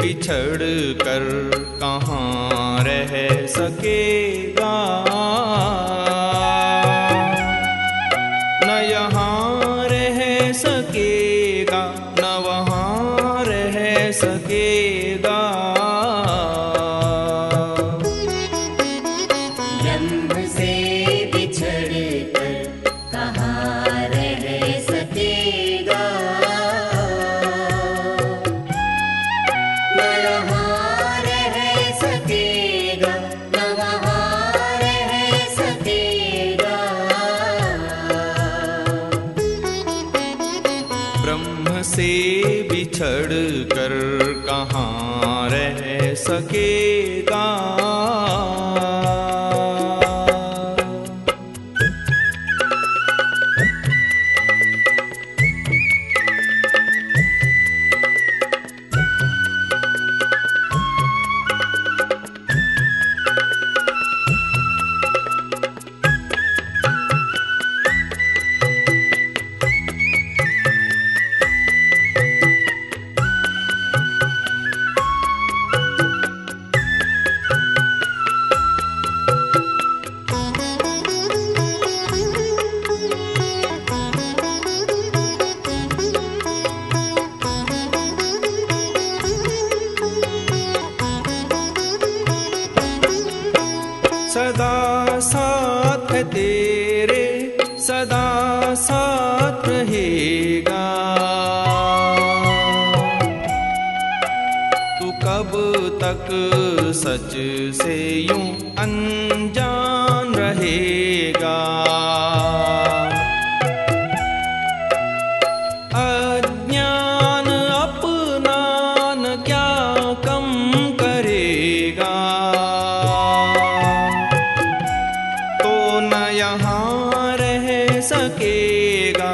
बिछड़ कर कहाँ रह सकेगा बिछड़ कर कहाँ रह सकेगा? तक सच से यूँ अनजान रहेगा। अज्ञान अपना क्या कम करेगा? तो न यहाँ रह सकेगा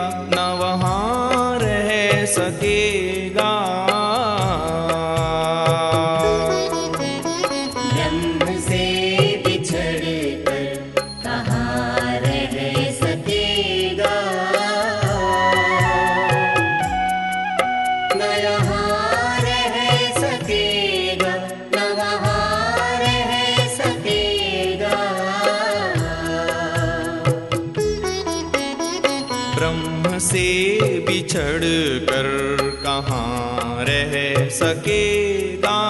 बिछड़ कर कहाँ रह सकेगा?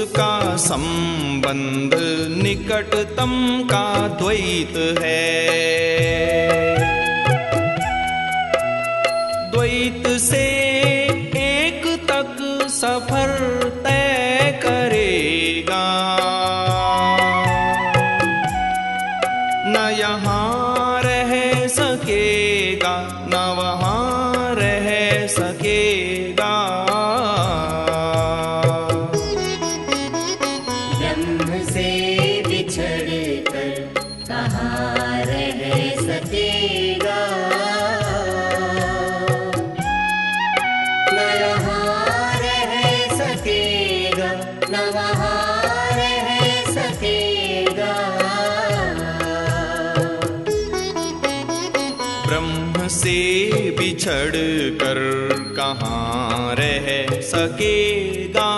उसका संबंध निकटतम का द्वैत है। द्वैत से कहाँ रह सकेगा सकेगा ब्रह्म से बिछड़ कर कहाँ रह सकेगा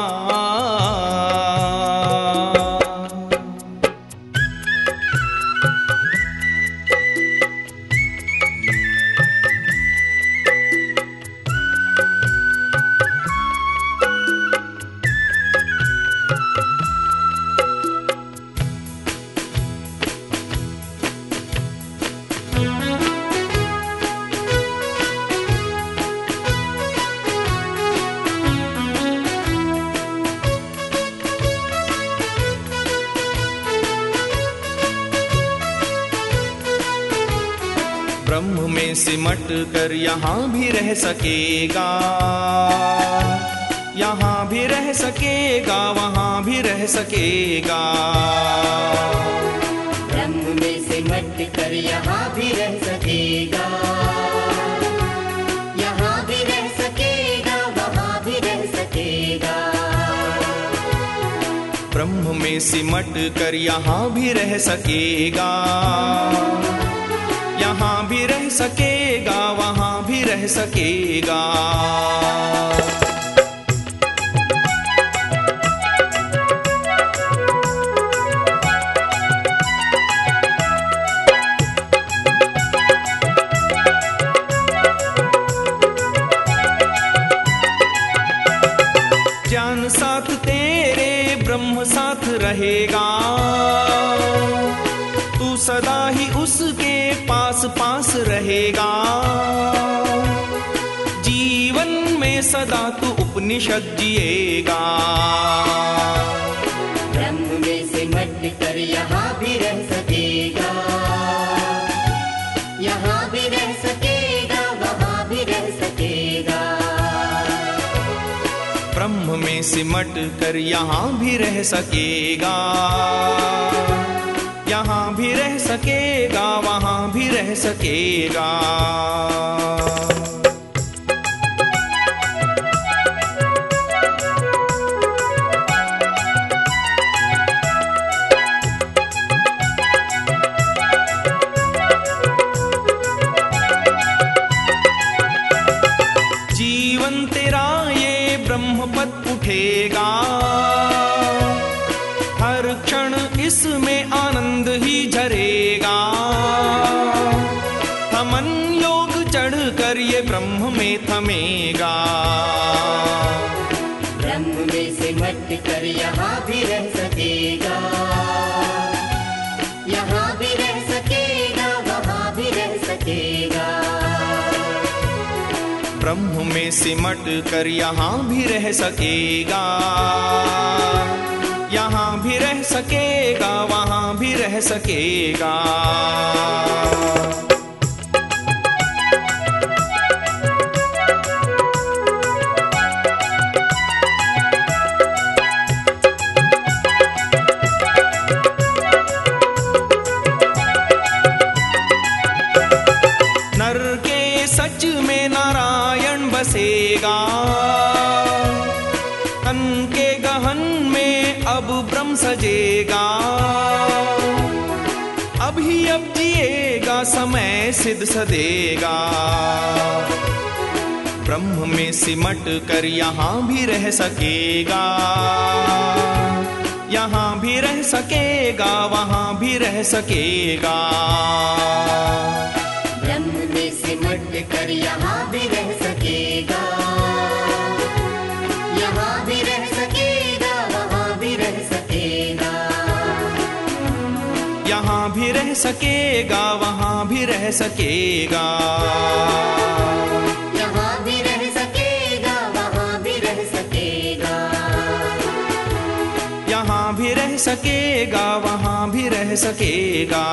में सिमट कर यहाँ भी रह सकेगा। यहाँ भी रह सकेगा वहाँ भी रह सकेगा। ब्रह्म में सिमट कर यहाँ भी रह सकेगा। यहाँ भी रह सकेगा वहाँ भी रह सकेगा। ब्रह्म में सिमट कर यहाँ भी रह सकेगा। सकेगा, वहाँ भी रह सकेगा। ज्ञान साथ तेरे, ब्रह्म साथ रहेगा। तू सदा ही उसके पास पास रहेगा। जीवन में सदा तू उपनिषद जिएगा। ब्रह्म में सिमट कर यहाँ भी रह सकेगा। यहाँ भी रह सकेगा वहाँ भी रह सकेगा। ब्रह्म में सिमट कर यहाँ भी रह सकेगा। यहाँ भी रह सकेगा वहाँ सकेगा। जीवन तेरा ये ब्रह्म पद उठेगा। हर क्षण इसमें आनंद ही झरेगा। थमन योग चढ़ कर ये ब्रह्म में थमेगा ब्रह्म में सिमट कर यहाँ भी रह सकेगा। यहाँ भी रह सकेगा वहाँ भी रह सकेगा। ब्रह्म में सिमट कर यहाँ भी रह सकेगा। यहाँ भी रह सकेगा वहाँ भी रह सकेगा। सिद्ध सदेगा। ब्रह्म में सिमट कर यहाँ भी रह सकेगा। यहाँ भी रह सकेगा, वहाँ भी रह सकेगा। ब्रह्म में सिमट कर यहाँ भी रह सकेगा वहाँ भी रह सकेगा। यहाँ भी रह सकेगा वहाँ भी रह सकेगा। यहाँ भी रह सकेगा वहाँ भी रह सकेगा।